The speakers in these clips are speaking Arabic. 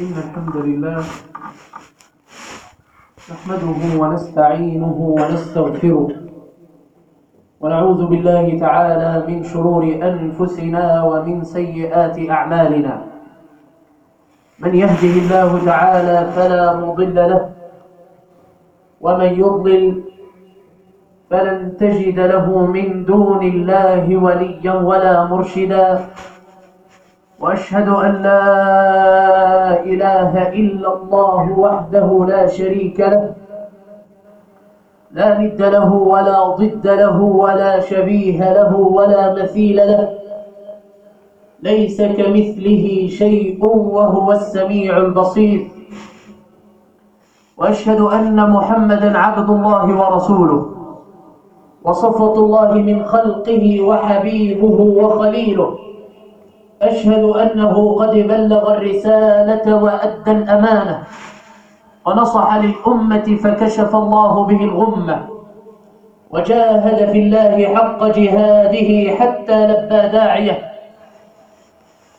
إن الحمد لله نحمده ونستعينه ونستغفره ونعوذ بالله تعالى من شرور أنفسنا ومن سيئات أعمالنا. من يهده الله تعالى فلا مضل له ومن يضلل فلن تجد له من دون الله وليا ولا مرشدا. وأشهد أن لا إله إلا الله وحده لا شريك له لا ند له ولا ضد له ولا شبيه له ولا مثيل له ليس كمثله شيء وهو السميع البصير. وأشهد أن محمدا عبد الله ورسوله وصفة الله من خلقه وحبيبه وخليله. أشهد أنه قد بلغ الرسالة وأدى الأمانة. ونصح للأمة فكشف الله به الغمة. وجاهد في الله حق جهاده حتى لبى داعيه.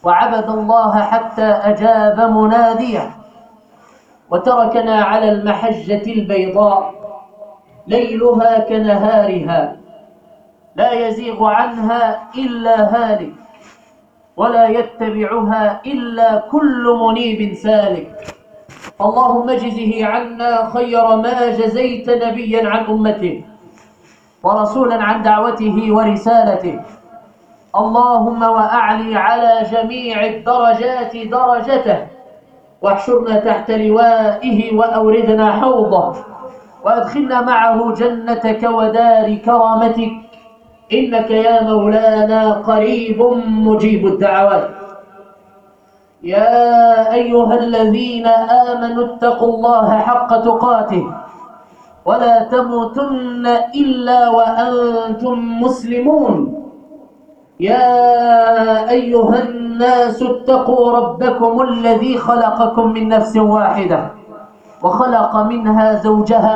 وعبد الله حتى أجاب مناديه. وتركنا على المحجة البيضاء ليلها كنهارها. لا يزيغ عنها إلا هالك. ولا يتبعها إلا كل منيب سالك. اللهم اجزه عنا خير ما جزيت نبيا عن أمته ورسولا عن دعوته ورسالته. اللهم وأعلي على جميع الدرجات درجته واحشرنا تحت لوائه وأوردنا حوضه وأدخلنا معه جنتك ودار كرامتك. إنك يا مولانا قريب مجيب الدعوات. يا أيها الذين آمنوا اتقوا الله حق تقاته ولا تموتن إلا وأنتم مسلمون. يا أيها الناس اتقوا ربكم الذي خلقكم من نفس واحدة وخلق منها زوجها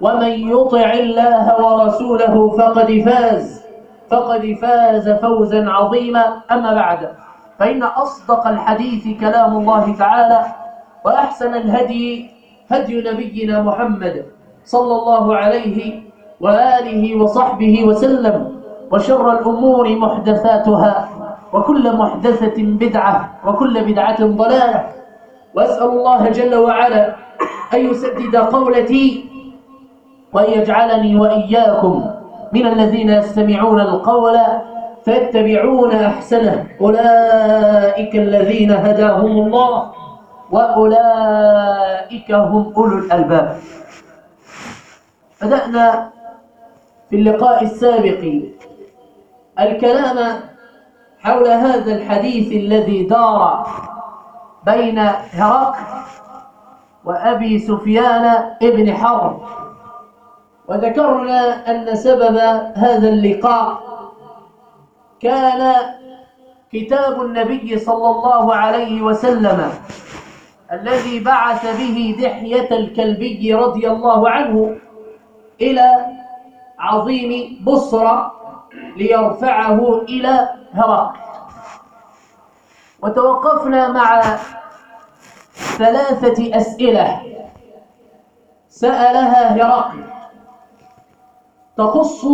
ومن يطع الله ورسوله فقد فاز فقد فاز فوزا عظيما. أما بعد فإن أصدق الحديث كلام الله تعالى وأحسن الهدي هدي نبينا محمد صلى الله عليه وآله وصحبه وسلم. وشر الأمور محدثاتها وكل محدثة بدعة وكل بدعة ضلالة. وأسأل الله جل وعلا أن يسدد قولتي وأن يجعلني وإياكم من الذين يستمعون القول فيتبعون أحسنه. أولئك الذين هداهم الله وأولئك هم أولو الألباب. بدأنا في اللقاء السابق الكلام حول هذا الحديث الذي دار بين هرقل وأبي سفيان ابن حرب. وذكرنا أن سبب هذا اللقاء كان كتاب النبي صلى الله عليه وسلم الذي بعث به دحية الكلبي رضي الله عنه إلى عظيم بصرى ليرفعه إلى هرقل. وتوقفنا مع ثلاثة أسئلة سألها هرقل. تخص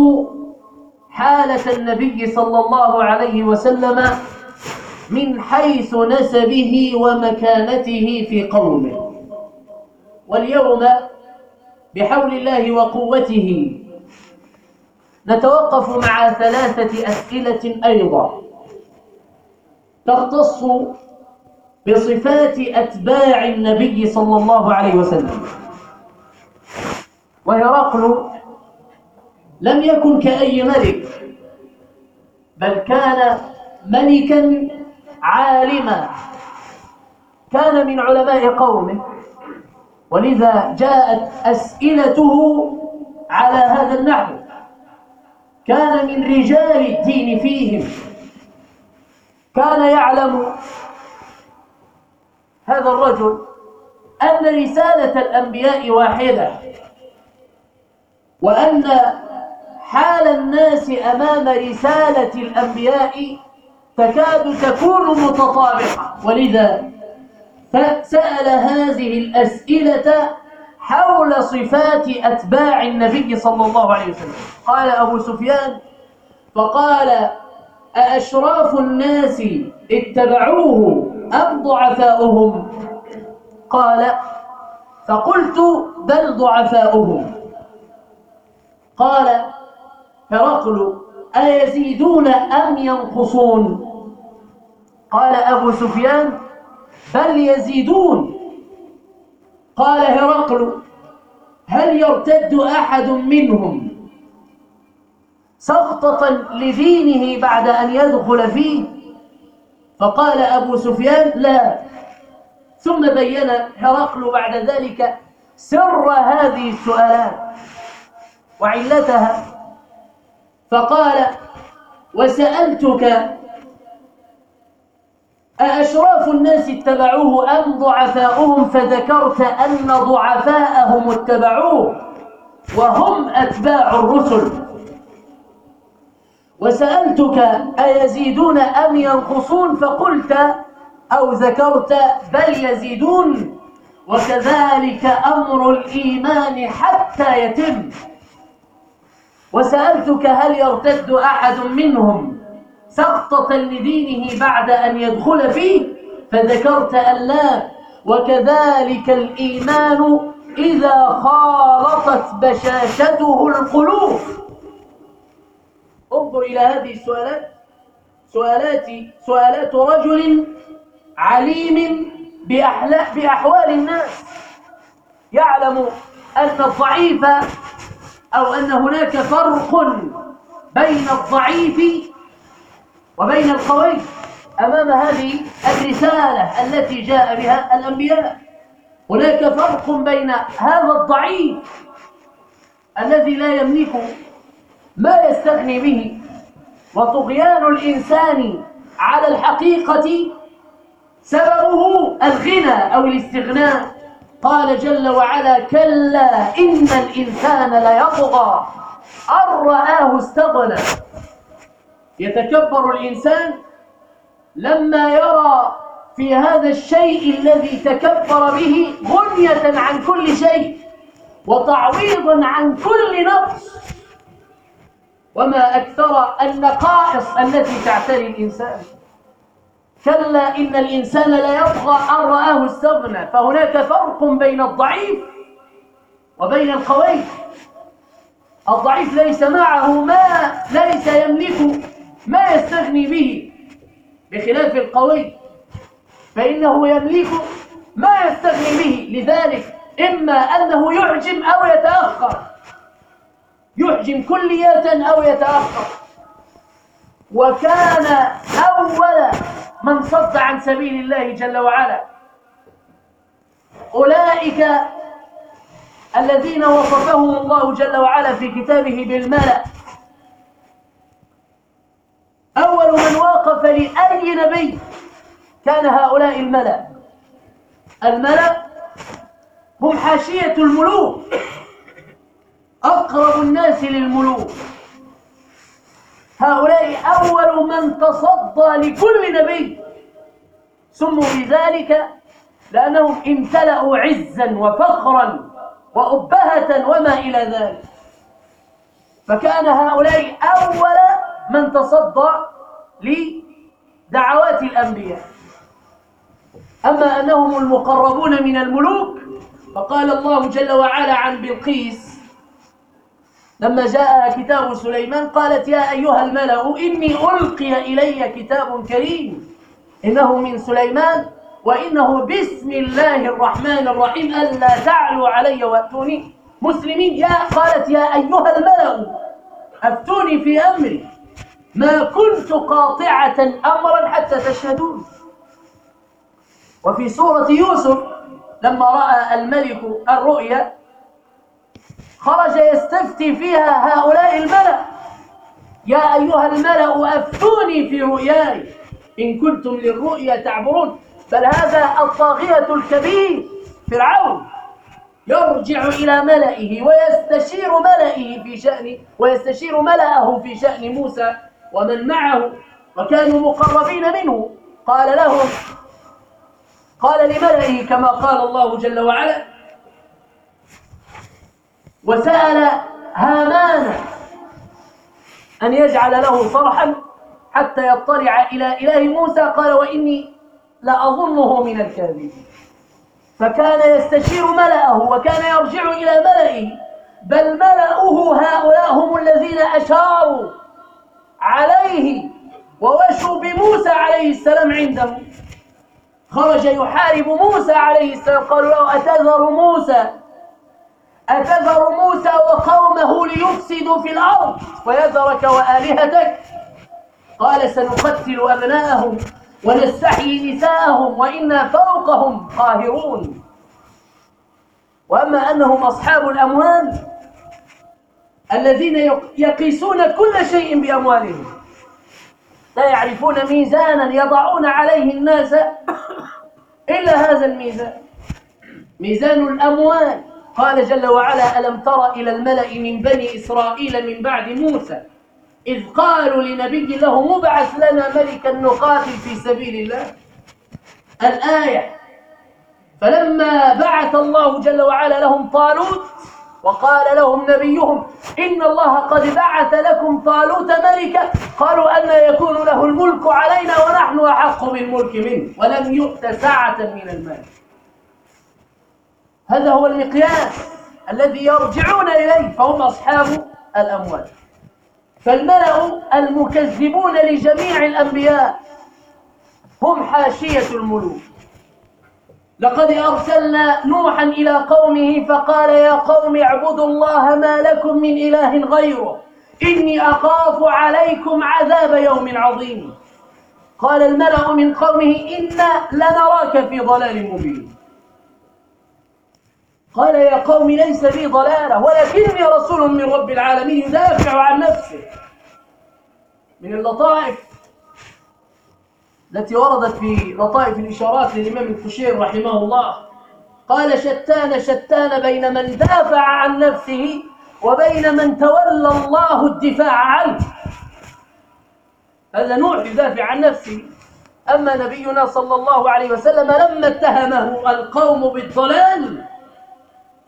حالة النبي صلى الله عليه وسلم من حيث نسبه ومكانته في قومه. واليوم بحول الله وقوته نتوقف مع ثلاثة أسئلة أيضا. تختص بصفات أتباع النبي صلى الله عليه وسلم. وهرقل لم يكن كأي ملك بل كان ملكا عالما. كان من علماء قومه. ولذا جاءت أسئلته على هذا النحو. كان من رجال الدين فيهم. كان يعلم هذا الرجل أن رسالة الأنبياء واحدة وأن حال الناس أمام رسالة الأنبياء تكاد تكون متطابقة. ولذا فسأل هذه الأسئلة حول صفات أتباع النبي صلى الله عليه وسلم. قال أبو سفيان فقال أأشراف الناس اتبعوه أم ضعفاؤهم؟ قال فقلت بل ضعفاؤهم. قال هرقل أيزيدون أم ينقصون؟ قال أبو سفيان بل يزيدون. قال هرقل هل يرتد أحد منهم؟ سقطة لدينه بعد أن يدخل فيه؟ فقال أبو سفيان لا. ثم بين هرقل بعد ذلك سر هذه السؤالات وعلتها فقال وسألتك أأشراف الناس اتبعوه أم ضعفاؤهم فذكرت أن ضعفاءهم اتبعوه وهم أتباع الرسل. وسألتك أيزيدون أم ينقصون؟ فقلت أو ذكرت بل يزيدون. وكذلك أمر الإيمان حتى يتم. وسألتك هل يرتد أحد منهم سقطة لدينه بعد أن يدخل فيه؟ فذكرت أن لا. وكذلك الإيمان إذا خالطت بشاشته القلوب. انظر إلى هذه السؤالات. سؤالات سؤالات رجل عليم بأحوال الناس. يعلم أن الضعيف أو أن هناك فرق بين الضعيف وبين القوي أمام هذه الرسالة التي جاء بها الأنبياء. هناك فرق بين هذا الضعيف الذي لا يملك ما يستغني به وطغيان الإنسان على الحقيقة سببه الغنى أو الاستغناء. قال جل وعلا كلا إن الإنسان ليطغى. أن رآه استغنى. يتكبر الإنسان لما يرى في هذا الشيء الذي تكبر به غنية عن كل شيء وتعويضا عن كل نقص. وما أكثر النقائص التي تعتري الإنسان. كلا إن الإنسان لا يطغى أن رآه استغنى فهناك فرق بين الضعيف وبين القوي الضعيف ليس معه ما ليس يملك ما يستغني به بخلاف القوي فإنه يملك ما يستغني به. لذلك إما أنه يعجم أو يتأخر. يحجم كلية أو يتأخر. وكان أول من صد عن سبيل الله جل وعلا. أولئك الذين وصفهم الله جل وعلا في كتابه بالملأ. أول من وقف لأي نبي كان هؤلاء الملأ. الملأ هم حاشية الملوك. أقرب الناس للملوك. هؤلاء أول من تصدى لكل نبي. سموا بذلك لأنهم امتلأوا عزا وفخرا وأبهة وما إلى ذلك. فكان هؤلاء أول من تصدى لدعوات الأنبياء. أما أنهم المقربون من الملوك فقال الله جل وعلا عن بلقيس لما جاء كتاب سليمان قالت يا أيها الملأ إني ألقي إلي كتاب كريم إنه من سليمان وإنه بسم الله الرحمن الرحيم ألا تعلوا علي وأتوني مسلمين. يا قالت يا أيها الملأ أفتوني في أمري ما كنت قاطعة أمرا حتى تشهدون. وفي سورة يوسف لما رأى الملك الرؤيا خرج يستفتي فيها هؤلاء الملأ. يا أيها الملأ أفتوني في رؤياي. إن كنتم للرؤيا تعبرون. بل هذا الطاغية الكبير فرعون يرجع إلى ملئه ويستشير ملئه في شأن ويستشير ملأه في شأن موسى ومن معه وكانوا مقربين منه. قال لهم قال لملئه كما قال الله جل وعلا وسأل هامان أن يجعل له صرحا حتى يطلع إلى إله موسى. قال وإني لأظنه من الكاذبين. فكان يستشير ملأه وكان يرجع إلى ملئه. بل ملأه هؤلاء هم الذين أشاروا عليه ووشوا بموسى عليه السلام عنده خرج يحارب موسى عليه السلام. قالوا له أتذر موسى؟ أتذر موسى وقومه ليفسدوا في الأرض ويذرك وآلهتك؟ قال سنقتل أبناءهم ونستحيي نساءهم وإنا فوقهم قاهرون. وأما أنهم أصحاب الأموال الذين يقيسون كل شيء بأموالهم. لا يعرفون ميزانا يضعون عليه الناس إلا هذا الميزان. ميزان الأموال. قال جل وعلا ألم تر إلى الملأ من بني إسرائيل من بعد موسى إذ قالوا لنبي له مبعث لنا ملكا نقاتل في سبيل الله؟ الآية فلما بعث الله جل وعلا لهم طالوت وقال لهم نبيهم إن الله قد بعث لكم طالوت ملكا قالوا أن يكون له الملك علينا ونحن أحق بالملك منه ولم يؤت ساعة من المال. هذا هو المقياس الذي يرجعون إليه فهم أصحاب الأموال. فالملأ المكذبون لجميع الأنبياء هم حاشية الملوك. لقد أرسلنا نوحا إلى قومه فقال يا قوم اعبدوا الله ما لكم من إله غيره إني أخاف عليكم عذاب يوم عظيم. قال الملأ من قومه إنا لنراك في ضلال مبين. قال يا قوم ليس بي ضلالة ولكني رسول من رب العالمين يدافع عن نفسه. من اللطائف التي وردت في لطائف الإشارات للإمام الكشير رحمه الله. قال شتان شتان بين من دافع عن نفسه وبين من تولى الله الدفاع عنه. هذا نوح يدافع عن نفسه. أما نبينا صلى الله عليه وسلم لما اتهمه القوم بالضلال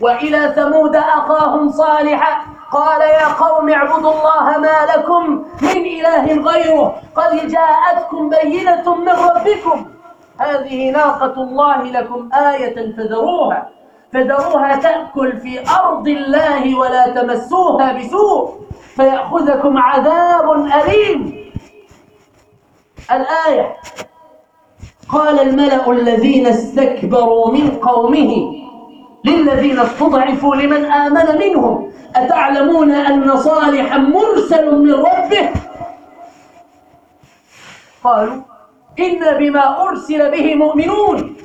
وإلى ثمود أخاهم صالحا قال يا قوم اعبدوا الله ما لكم من إله غيره قد جاءتكم بينة من ربكم. هذه ناقة الله لكم آية فذروها فذروها تأكل في أرض الله ولا تمسوها بسوء فيأخذكم عذاب أليم. الآية قال الملأ الذين استكبروا من قومه للذين استضعفوا لمن آمن منهم. أتعلمون أن صالحا مرسل من ربه؟ قالوا إنا بما أرسل به مؤمنون.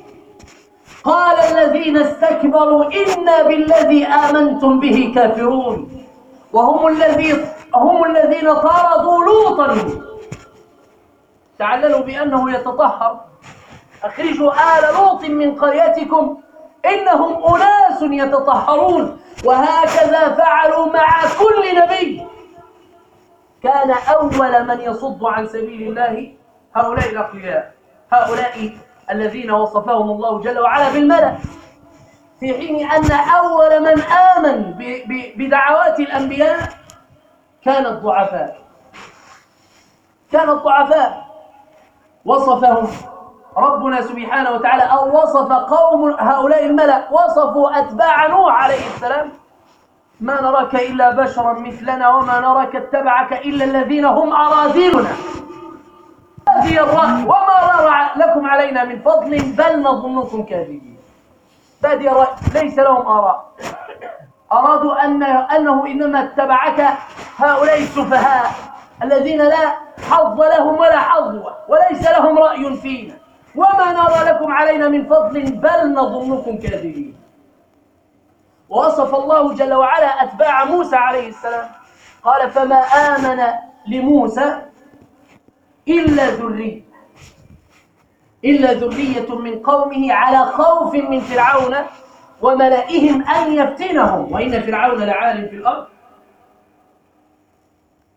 قال الذين استكبروا إنا بالذي آمنتم به كافرون. وهم الذي هم الذين طردوا لوطا. تعللوا بأنه يتطهر. أخرجوا آل لوط من قريتكم. إنهم أناس يتطهرون وهكذا فعلوا مع كل نبي. كان أول من يصد عن سبيل الله هؤلاء الأقوياء هؤلاء الذين وصفهم الله جل وعلا بالملأ. في حين أن أول من آمن بدعوات الأنبياء كان الضعفاء. كان الضعفاء. وصفهم ربنا سبحانه وتعالى أو وصف قوم هؤلاء الملأ وصفوا أتباع نوح عليه السلام. ما نراك إلا بشرا مثلنا وما نراك اتبعك إلا الذين هم أراذلنا. الرأي وما نرى لكم علينا من فضل بل نظنكم كاذبين. هذه الرأي ليس لهم آراء. أرادوا أن أنه إنما اتبعك هؤلاء السفهاء الذين لا حظ لهم ولا حظوة وليس لهم رأي فينا. وما نرى لكم علينا من فضل بل نظنكم كاذبين. ووصف الله جل وعلا أتباع موسى عليه السلام. قال فما آمن لموسى إلا ذرية إلا ذرية من قومه على خوف من فرعون وملئهم أن يفتنهم. وإن فرعون لعال في الأرض.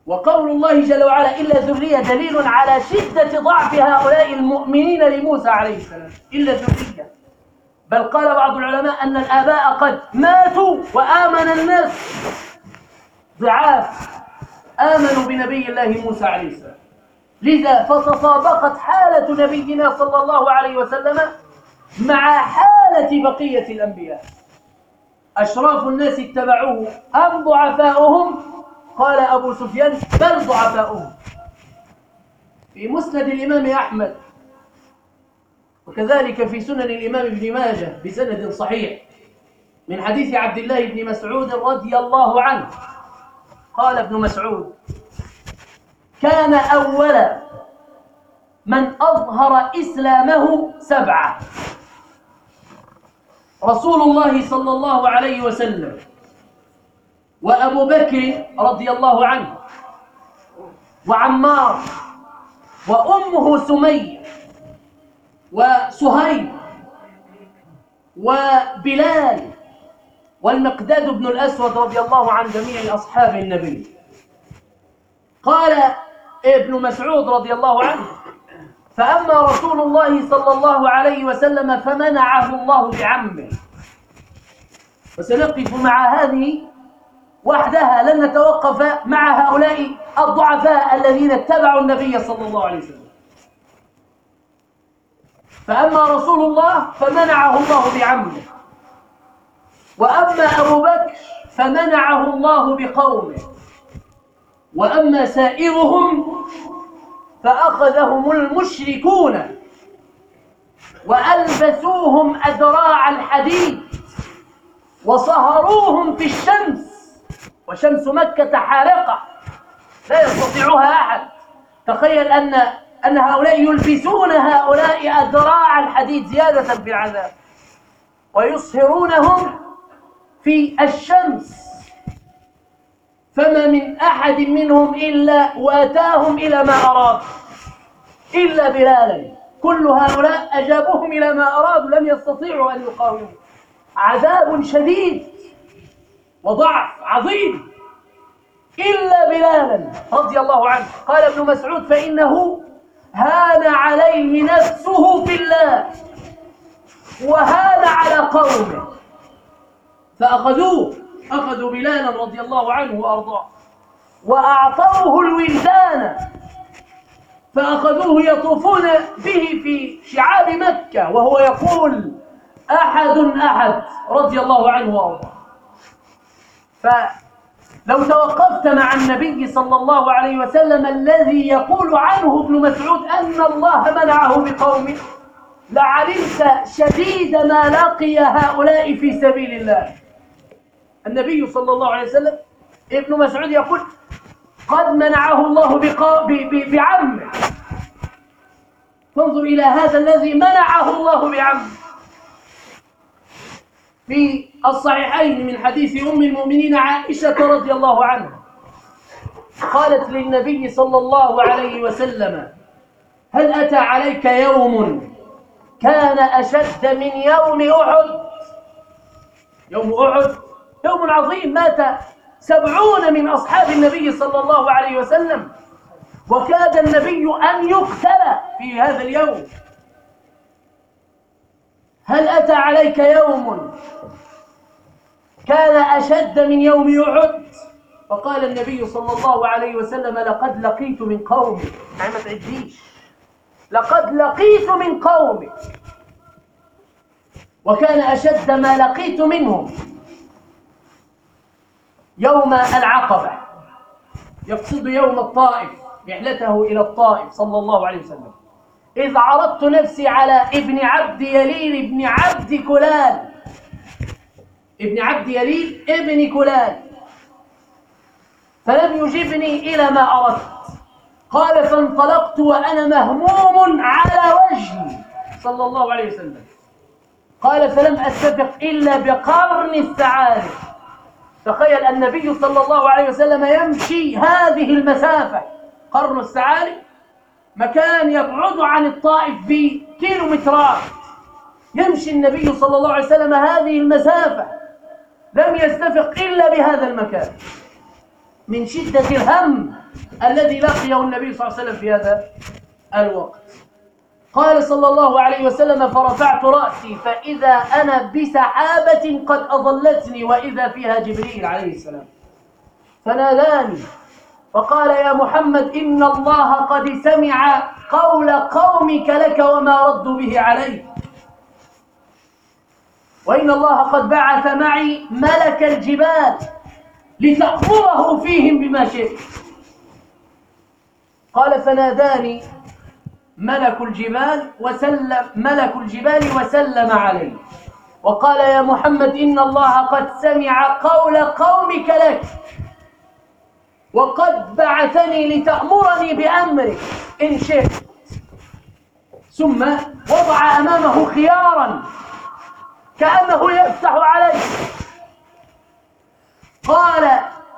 وقول الله جل وعلا إلا ذرية دليل على شدة ضعف هؤلاء المؤمنين لموسى عليه السلام. إلا ذرية بل قال بعض العلماء أن الآباء قد ماتوا وآمن الناس. ضعاف. آمنوا بنبي الله موسى عليه السلام. لذا فتطابقت حالة نبينا صلى الله عليه وسلم مع حالة بقية الأنبياء. أشراف الناس اتبعوه. أم ضعفاؤهم. قال أبو سفيان بل ضعفاؤهم في مسند الإمام أحمد. وكذلك في سنن الإمام ابن ماجه بسند صحيح. من حديث عبد الله بن مسعود رضي الله عنه. قال ابن مسعود كان أول من أظهر إسلامه سبعة. رسول الله صلى الله عليه وسلم. وأبو بكر رضي الله عنه وعمار وأمه سمية وسهيل وبلال والمقداد بن الأسود رضي الله عن جميع أصحاب النبي. قال ابن مسعود رضي الله عنه فأما رسول الله صلى الله عليه وسلم فمنعه الله بعمه. وسنقف مع هذه وحدها لن نتوقف مع هؤلاء الضعفاء الذين اتبعوا النبي صلى الله عليه وسلم. فأما رسول الله فمنعه الله بعمه وأما أبو بكر فمنعه الله بقومه. وأما سائرهم فأخذهم المشركون وألبسوهم أدراع الحديد وصهروهم في الشمس وشمس مكة حارقة. لا يستطيعها أحد. تخيل أن أن هؤلاء يلبسون هؤلاء أدراع الحديد زيادة في العذاب. ويصهرونهم في الشمس. فما من أحد منهم إلا وأتاهم إلى ما أراد. إلا بلالا كل هؤلاء أجابوهم إلى ما أرادوا. لم يستطيعوا أن يقاوموا. عذاب شديد. وضعف عظيم. إلا بلالا رضي الله عنه. قال ابن مسعود فإنه هان عليه نفسه في الله وهان على قومه. فأخذوه أخذوا بلالا رضي الله عنه وأرضاه وأعطوه الولدان. فأخذوه يطوفون به في شعاب مكة وهو يقول أحد أحد رضي الله عنه وأرضاه. فلو توقفت مع النبي صلى الله عليه وسلم الذي يقول عنه ابن مسعود أن الله منعه بقومه لعلمت شديد ما لقي هؤلاء في سبيل الله. النبي صلى الله عليه وسلم ابن مسعود يقول قد منعه الله بعمه. فانظر إلى هذا الذي منعه الله بعمه. في الصحيحين من حديث أم المؤمنين عائشة رضي الله عنها. قالت للنبي صلى الله عليه وسلم هل أتى عليك يوم كان أشد من يوم أحد؟ يوم أحد؟ يوم عظيم مات سبعون من أصحاب النبي صلى الله عليه وسلم. وكاد النبي أن يقتل في هذا اليوم. هل أتى عليك يوم كان أشد من يوم أحد. فقال النبي صلى الله عليه وسلم لقد لقيت من قومي. يعني ما تعديش. لقد لقيت من قومك وكان أشد ما لقيت منهم يوم العقبة. يقصد يوم الطائف رحلته إلى الطائف صلى الله عليه وسلم. إذ عرضت نفسي على ابن عبد يليل ابن عبد كلال ابن عبد يليل ابن كلال. فلم يجبني إلى ما أردت. قال فانطلقت وأنا مهموم على وجهي. صلى الله عليه وسلم. قال فلم أستفق إلا بقرن الثعالب. تخيل النبي صلى الله عليه وسلم يمشي هذه المسافة. قرن الثعالب مكان يبعد عن الطائف بكيلومترات. يمشي النبي صلى الله عليه وسلم هذه المسافة. لم يستفق إلا بهذا المكان. من شدة الهم الذي لقيه النبي صلى الله عليه وسلم في هذا الوقت. قال صلى الله عليه وسلم فرفعت رأسي فإذا أنا بسحابة قد أظلتني وإذا فيها جبريل عليه السلام. فناداني فقال يا محمد إن الله قد سمع قول قومك لك وما ردوا به عليك. وإن الله قد بعث معي ملك الجبال لتأمره فيهم بما شئت. قال فناداني ملك الجبال وسلم ملك الجبال وسلم عليه. وقال يا محمد إن الله قد سمع قول قومك لك. وقد بعثني لتأمرني بأمرك إن شئت. ثم وضع أمامه خيارا كأنه يفتح عليه قال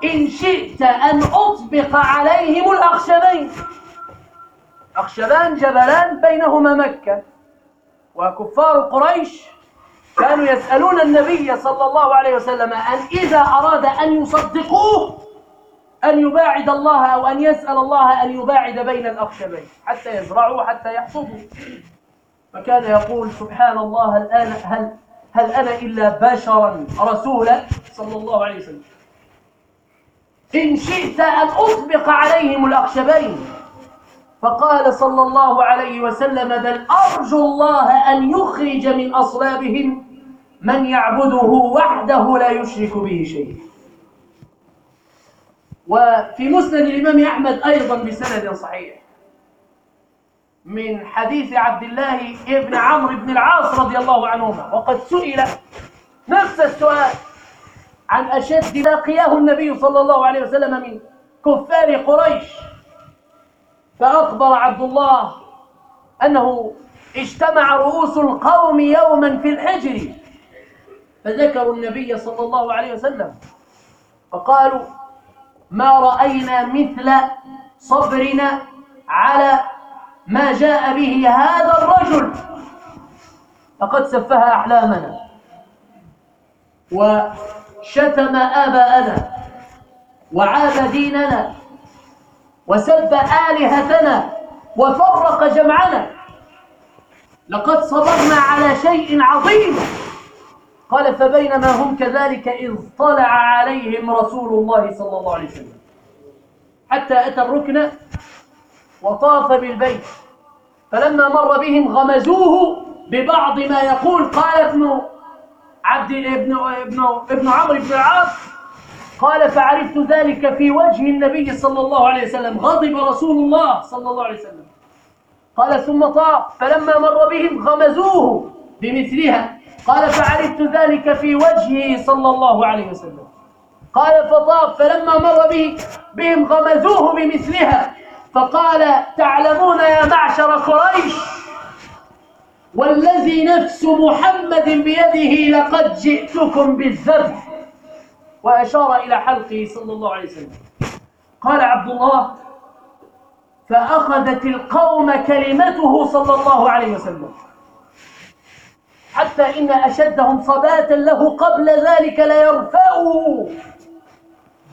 إن شئت أن أطبق عليهم الأخشبين. أخشبان جبلان بينهما مكة. وكفار قريش كانوا يسألون النبي صلى الله عليه وسلم أن إذا أراد أن يصدقوه أن يباعد الله أو أن يسأل الله أن يباعد بين الأخشبين حتى يزرعوا حتى يحصدوا. فكان يقول سبحان الله الآن هل هل أنا إلا بشرا رسولا؟ صلى الله عليه وسلم. إن شئت أن أطبق عليهم الأخشبين. فقال صلى الله عليه وسلم بل أرجو الله أن يخرج من أصلابهم من يعبده وحده لا يشرك به شيء. وفي مسند الإمام أحمد أيضا بسند صحيح. من حديث عبد الله ابن عمرو بن العاص رضي الله عنهما. وقد سئل نفس السؤال عن أشد ما لقياه النبي صلى الله عليه وسلم من كفار قريش. فأخبر عبد الله أنه اجتمع رؤوس القوم يوما في الحجر. فذكروا النبي صلى الله عليه وسلم فقالوا ما رأينا مثل صبرنا على ما جاء به هذا الرجل. فقد سفه أحلامنا. وشتم آباءنا وعاب ديننا. وسب آلهتنا. وفرق جمعنا. لقد صبرنا على شيء عظيم. قال فبينما هم كذلك إذ طلع عليهم رسول الله صلى الله عليه وسلم. حتى أتى الركن وطاف بالبيت. فلما مر بهم غمزوه ببعض ما يقول قال ابن عبد ابن ابن ابن عمرو بن العاص قال فعرفت ذلك في وجه النبي صلى الله عليه وسلم غضب رسول الله صلى الله عليه وسلم. قال ثم طاف. فلما مر بهم غمزوه بمثلها قال فعرفت ذلك في وجهه صلى الله عليه وسلم. قال فطاف. فلما مر به بهم غمزوه بمثلها فقال تعلمون يا معشر قريش والذي نفس محمد بيده لقد جئتكم بالذبح وأشار إلى حلقه صلى الله عليه وسلم. قال عبد الله فأخذت القوم كلمته صلى الله عليه وسلم. حتى إن أشدهم صباتا له قبل ذلك ليرفعه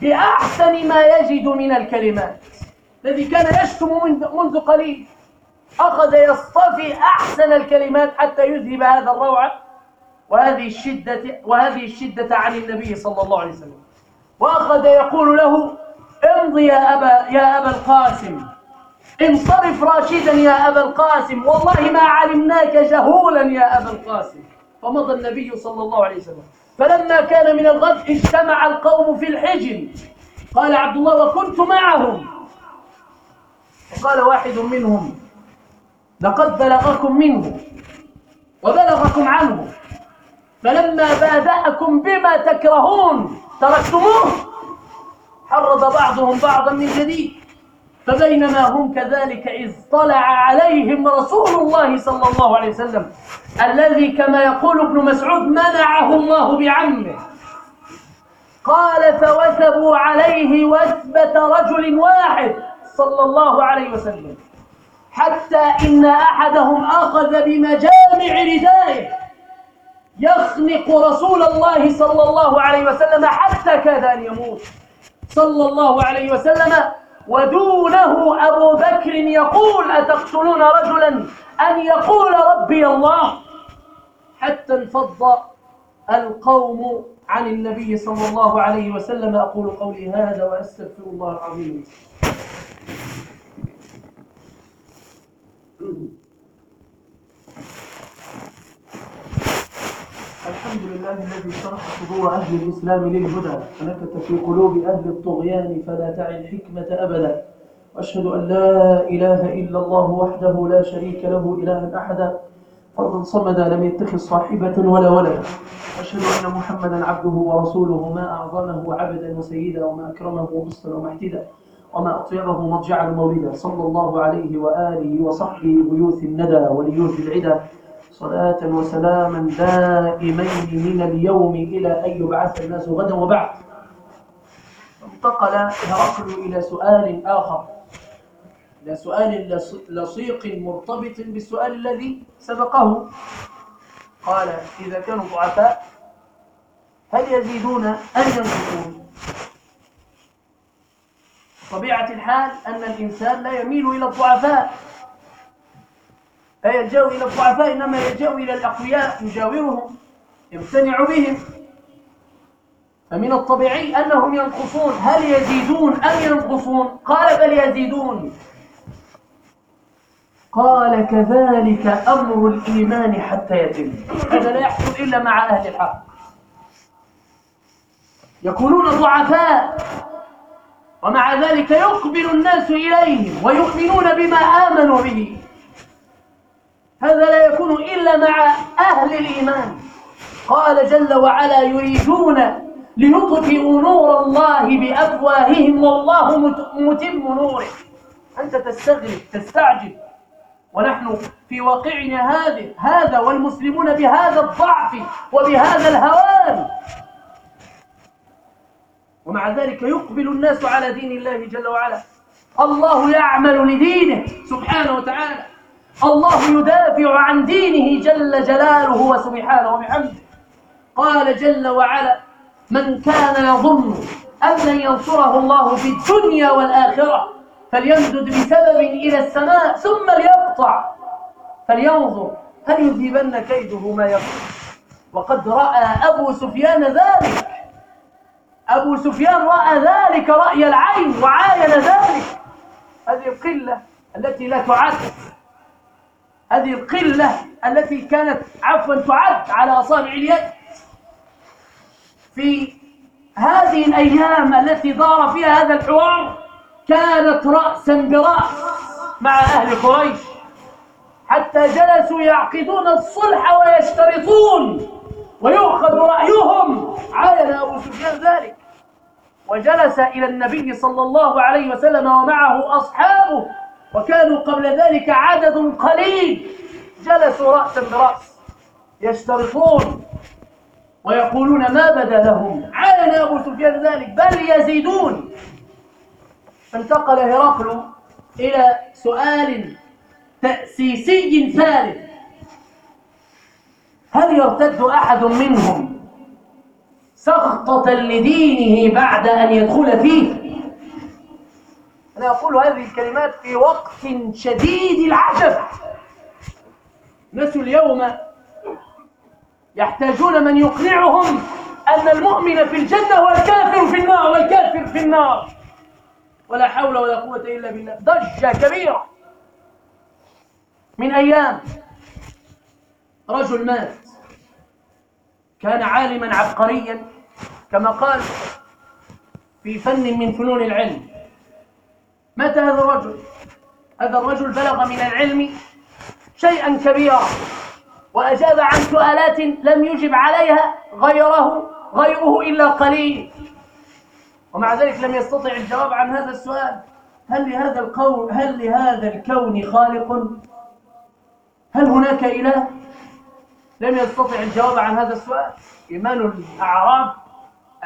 بأحسن ما يجد من الكلمات. الذي كان يشتم منذ قليل. أخذ يصطفي أحسن الكلمات حتى يذهب هذا الروعة وهذه الشدة وهذه الشدة عن النبي صلى الله عليه وسلم. وأخذ يقول له امضي يا أبا يا أبا القاسم. انصرف راشدا يا أبا القاسم. والله ما علمناك جهولا يا أبا القاسم. فمضى النبي صلى الله عليه وسلم. فلما كان من الغد اجتمع القوم في الحجر قال عبد الله وكنت معهم. وقال واحد منهم لقد بلغكم منه وبلغكم عنه. فلما بادأكم بما تكرهون تركتموه. حرض بعضهم بعضا من جديد. فبينما هم كذلك إذ طلع عليهم رسول الله صلى الله عليه وسلم الذي كما يقول ابن مسعود منعه الله بعمه. قال فوثبوا عليه وثبة رجل واحد صلى الله عليه وسلم. حتى إن أحدهم أخذ بمجامع ردائه. يخنق رسول الله صلى الله عليه وسلم حتى كاد أن يموت. صلى الله عليه وسلم ودونه أبو بكر يقول أتقتلون رجلا؟ أن يقول ربي الله. حتى انفض القوم عن النبي صلى الله عليه وسلم. أقول قولي هذا وأستغفر الله العظيم. الحمد لله الذي شرح صدور أهل الإسلام للهدى ونكت في قلوب أهل الطغيان فلا تعي الحكمة أبدا. وأشهد أن لا إله إلا الله وحده لا شريك له إلها أحدا. فردا صمدا لم يتخذ صاحبة ولا ولدا أشهد أن محمدا عبده ورسوله ما أعظمه عبدا وسيدا وما أكرمه أسرا ومحتدا وما أطيبه مضجعا مولدا صلى الله عليه وآله وصحبه بيوت الندى وليوت العدا. صلاة وسلاما دائمين من اليوم إلى أن يبعث الناس غدا وبعد. انتقل هرقل إلى سؤال آخر. إلى سؤال لصيق مرتبط بالسؤال الذي سبقه. قال إذا كانوا ضعفاء هل يزيدون أم ينقصون؟ طبيعة الحال أن الإنسان لا يميل إلى الضعفاء. لا يلجأ إلى الضعفاء إنما يلجأ إلى الأقوياء يجاورهم يمتنع بهم. فمن الطبيعي أنهم ينقصون. هل يزيدون أم ينقصون؟ قال بل يزيدون. قال كذلك أمر الإيمان حتى يتم. هذا لا يحصل إلا مع أهل الحق. يكونون ضعفاء. ومع ذلك يقبل الناس إليهم ويؤمنون بما آمنوا به. هذا لا يكون إلا مع أهل الإيمان. قال جل وعلا يريدون ليطفئوا نور الله بأفواههم والله متم نوره. أنت تستغرب تستعجب ونحن في واقعنا هذا والمسلمون بهذا الضعف وبهذا الهوان. ومع ذلك يقبل الناس على دين الله جل وعلا. الله يعمل لدينه سبحانه وتعالى. الله يدافع عن دينه جل جلاله وسبحانه وبحمده. قال جل وعلا من كان يظن أن لن ينصره الله في الدنيا والآخرة فليمدد بسبب إلى السماء ثم ليقطع. فلينظر هل يذهبن كيده ما يقطع. وقد رأى أبو سفيان ذلك أبو سفيان رأى ذلك رأي العين وعاين ذلك. هذه القلة التي لا تعد. هذه القلة التي كانت عفوا تعد على أصابع اليد. في هذه الأيام التي دار فيها هذا الحوار كانت رأسا برأس مع أهل قريش. حتى جلسوا يعقدون الصلح ويشترطون ويؤخذ رأيهم. عاين أبو سفيان ذلك. وجلس إلى النبي صلى الله عليه وسلم ومعه أصحابه. وكانوا قبل ذلك عدد قليل. جلسوا رأسا برأس. يشترطون ويقولون ما بدا لهم. عاين أبو سفيان ذلك. بل يزيدون. فانتقل هرقل إلى سؤال تأسيسي ثالث. هل يرتد أحد منهم سخطة لدينه بعد أن يدخل فيه؟ أنا أقول هذه الكلمات في وقت شديد العجب. الناس اليوم يحتاجون من يقنعهم أن المؤمن في الجنة والكافر في النار والكافر في النار. ولا حول ولا قوة إلا بالله. ضجة كبيرة. من أيام رجل مات. كان عالما عبقريا كما قال في فن من فنون العلم. مات هذا الرجل. هذا الرجل بلغ من العلم شيئا كبيرا وأجاب عن سؤالات لم يجب عليها غيره غيره إلا قليل. ومع ذلك لم يستطع الجواب عن هذا السؤال. هل لهذا القول هل لهذا الكون خالق؟ هل هناك إله؟ لم يستطع الجواب عن هذا السؤال. إيمان الأعراب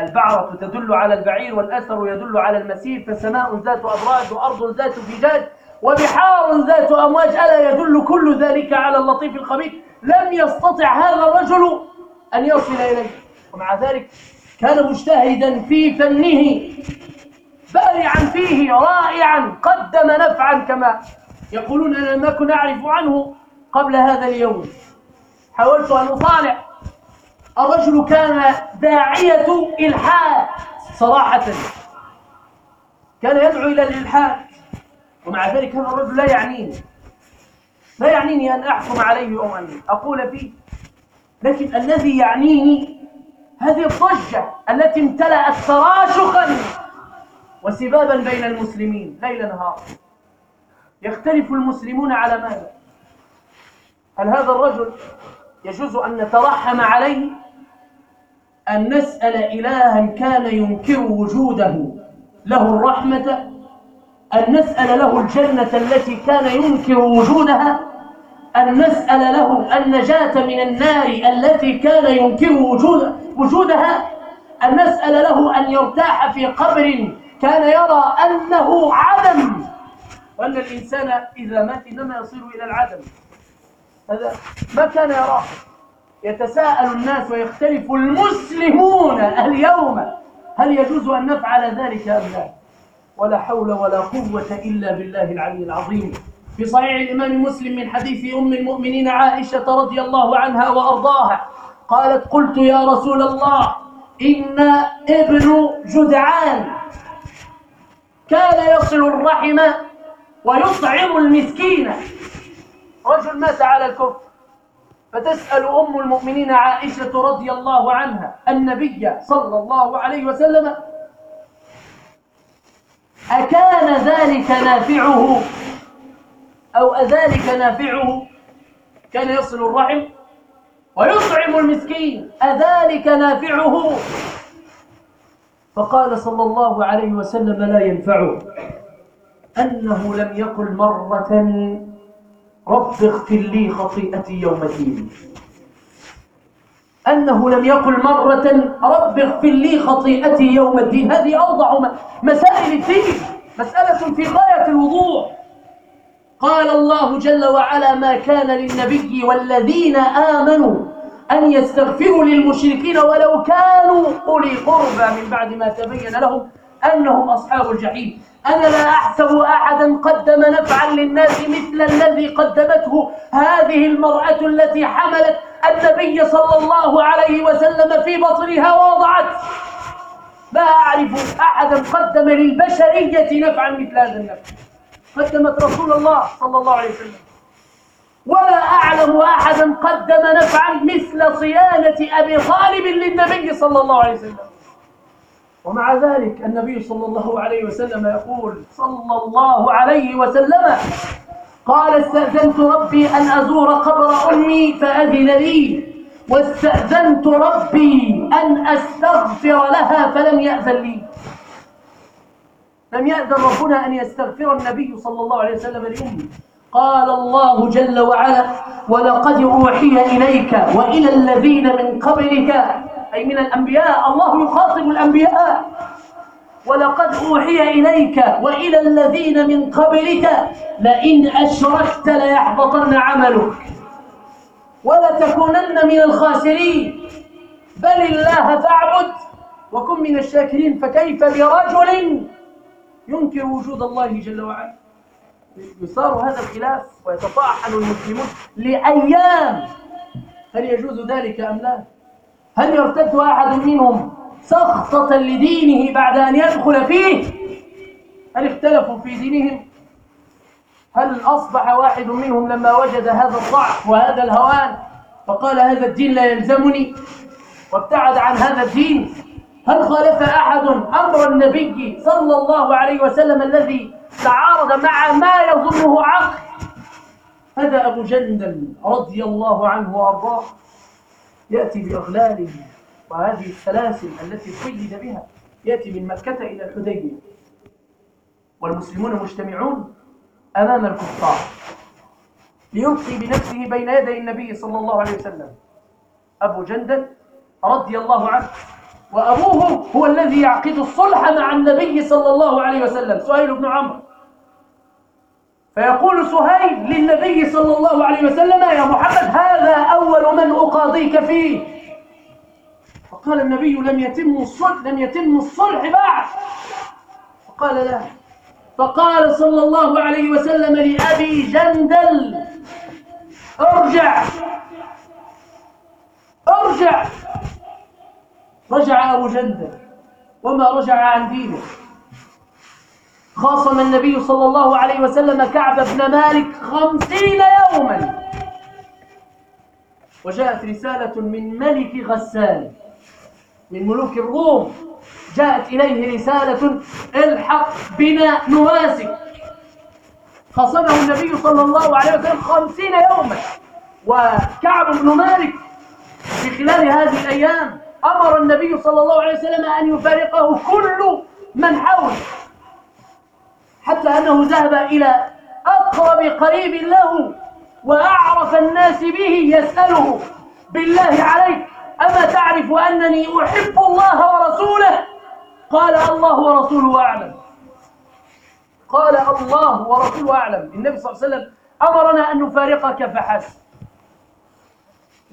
البعرة تدل على البعير والأثر يدل على المسير فسماء ذات أبراج وأرض ذات فجاج وبحار ذات أمواج ألا يدل كل ذلك على اللطيف الخبير؟ لم يستطع هذا الرجل أن يصل إليه. ومع ذلك كان مجتهدا في فنه بارعا فيه رائعا قدم نفعا كما يقولون أنا لم أكن أعرف عنه قبل هذا اليوم. حاولت أن أطالع الرجل كان داعية إلحاد صراحة. كان يدعو إلى الإلحاد. ومع ذلك هذا الرجل لا يعنيني. لا يعنيني أن أحكم عليه أو أن أقول فيه. لكن الذي يعنيني هذه الضجة التي امتلأت تراشقا وسبابا بين المسلمين ليل نهار. يختلف المسلمون على ماذا؟ هل هذا الرجل يجوز أن نترحم عليه أن نسأل إلها كان ينكر وجوده. له الرحمة أن نسأل له الجنة التي كان ينكر وجودها أن نسأل له النجاة من النار التي كان ينكر وجود وجودها أن نسأل له أن يرتاح في قبر كان يرى أنه عدم. وأن الإنسان إذا مات إنما يصير إلى العدم. هذا ما كان يراه. يتساءل الناس ويختلف المسلمون اليوم هل يجوز أن نفعل ذلك أم لا. ولا حول ولا قوة إلا بالله العلي العظيم. في صحيح الإمام مسلم من حديث أم المؤمنين عائشة رضي الله عنها وأرضاها قالت قلت يا رسول الله إن ابن جدعان كان يصل الرحم ويطعم المسكين. رجل مات على الكفر. فتسأل أم المؤمنين عائشة رضي الله عنها النبي صلى الله عليه وسلم أكان ذلك نافعه؟ أو أذلك نافعه؟ كان يصل الرحم ويطعم المسكين أذلك نافعه؟ فقال صلى الله عليه وسلم لا ينفعه أنه لم يقل مرة رب اغفر لي خطيئتي يوم الدين أنه لم يقل مرة رب اغفر لي خطيئتي يوم الدين هذه أوضع مسائل الدين. مسألة في غاية الوضوح. قال الله جل وعلا ما كان للنبي والذين آمنوا أن يستغفروا للمشركين ولو كانوا أولي قربى من بعد ما تبين لهم أنهم أصحاب الجحيم. أنا لا أحسب أحدا قدم نفعا للناس مثل الذي قدمته هذه المرأة التي حملت النبي صلى الله عليه وسلم في بطنها ووضعت. لا أعرف أحدا قدم للبشرية نفعا مثل هذا النفع. قدمت رسول الله صلى الله عليه وسلم. ولا أعلم أحدا قدم نفعا مثل صيانة أبي طالب للنبي صلى الله عليه وسلم. ومع ذلك النبي صلى الله عليه وسلم يقول صلى الله عليه وسلم قال استأذنت ربي أن أزور قبر أمي فأذن لي واستأذنت ربي أن أستغفر لها فلم يأذن لي. لم يأذن ربنا أن يستغفر النبي صلى الله عليه وسلم لأمي. قال الله جل وعلا ولقد أوحي إليك وإلى الذين من قبلك أي من الأنبياء الله يخاطب الأنبياء. ولقد أوحي إليك وإلى الذين من قبلك لئن أشركت ليحبطن عملك. ولتكونن من الخاسرين. بل الله فاعبد وكن من الشاكرين. فكيف برجل ينكر وجود الله جل وعلا؟ يصار هذا الخلاف ويتطاحن المسلمون لأيام. هل يجوز ذلك أم لا؟ هل يرتد أحد منهم سخطة لدينه بعد أن يدخل فيه؟ هل اختلفوا في دينهم؟ هل أصبح واحد منهم لما وجد هذا الضعف وهذا الهوان فقال هذا الدين لا يلزمني؟ وابتعد عن هذا الدين؟ هل خالف أحد أمر النبي صلى الله عليه وسلم الذي تعارض مع ما يظنه عقل؟ هذا أبو جندل رضي الله عنه وأرضاه. يأتي بأغلاله وهذه السلاسل التي قيد بها يأتي من مكة إلى الحديبية. والمسلمون مجتمعون أمام الكفار ليلقي بنفسه بين يدي النبي صلى الله عليه وسلم. أبو جندل رضي الله عنه وأبوه هو الذي يعقد الصلح مع النبي صلى الله عليه وسلم. سهيل بن عمرو. فيقول سهيل للنبي صلى الله عليه وسلم يا محمد هذا أول من أقاضيك فيه. فقال النبي لم يتم الصلح لم يتم الصلح بعد. فقال لا فقال صلى الله عليه وسلم لأبي جندل ارجع ارجع. رجع أبو جندل وما رجع عن دينه. خاصم النبي صلى الله عليه وسلم كعب بن مالك خمسين يوما. وجاءت رسالة من ملك غسان من ملوك الروم. جاءت إليه رسالة الحق بنا نواسك خاصمه النبي صلى الله عليه وسلم خمسين يوما. وكعب بن مالك في خلال هذه الأيام أمر النبي صلى الله عليه وسلم أن يفارقه كل من حوله. حتى أنه ذهب إلى أقرب قريب له وأعرف الناس به يسأله بالله عليك أما تعرف أنني أحب الله ورسوله؟ قال الله ورسوله أعلم. قال الله ورسوله أعلم. النبي صلى الله عليه وسلم أمرنا أن نفارقك فحسب.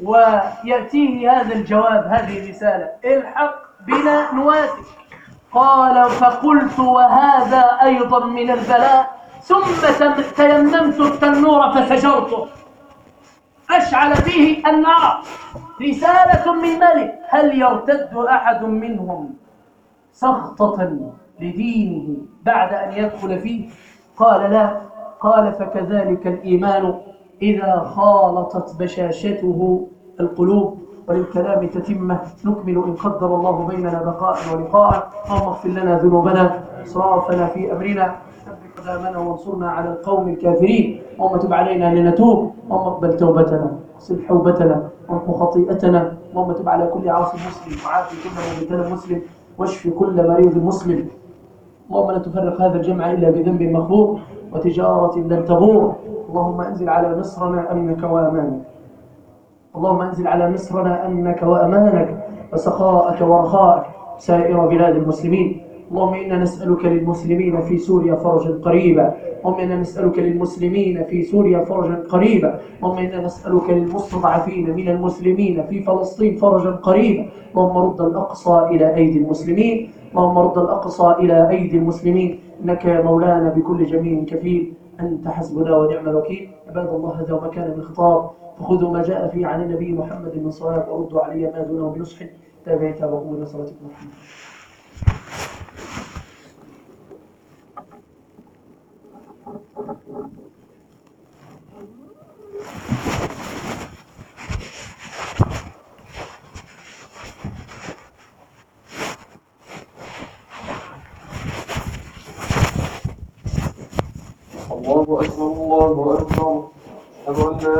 ويأتيه هذا الجواب هذه الرسالة. الحق بنا نواسك قال فقلت وهذا أيضا من البلاء. ثم تيممت التنور فسجرته أشعل فيه النار. رسالة من ملك. هل يرتد أحد منهم سخطة لدينه بعد أن يدخل فيه؟ قال لا. قال فكذلك الإيمان إذا خالطت بشاشته القلوب. وللكلام تتمة نكمل إن قدر الله بيننا بقاء ولقاء. اللهم اغفر لنا ذنوبنا إسرافنا في أمرنا. ثبت قدامنا وانصرنا على القوم الكافرين. اللهم تب علينا لنتوب. اللهم اقبل توبتنا اغسل حوبتنا وامحو خطيئتنا. اللهم تب على كل عاصي مسلم وعافي كل مبتلى مسلم واشف كل مريض مسلم. اللهم لا تفرق هذا الجمع إلا بذنب مغفور وتجارة لن تبور اللهم أنزل على مصرنا أمنك وأمانك اللهم انزل على مصرنا أمنك وأمانك وسخاءك ورخاءك سائر بلاد المسلمين. اللهم إنا نسألك للمسلمين في سوريا فرجا قريبا. اللهم إنا نسألك للمسلمين في سوريا فرجا قريبا. اللهم إنا نسألك للمستضعفين من المسلمين في فلسطين فرجا قريبا. اللهم رد الأقصى إلى أيدي المسلمين. اللهم رد الأقصى إلى أيدي المسلمين. إنك يا مولانا بكل جميل كفيل. أنت حسبنا ونعم الوكيل. عباد الله هذا وما كان من خطاب فخذوا ما جاء فيه عن النبي محمد من صلاة وردوا علي ما دونه بنصح. تابعي تابعوا إلى صلاتكم. محمد الله أكبر الله أكبر. أشهد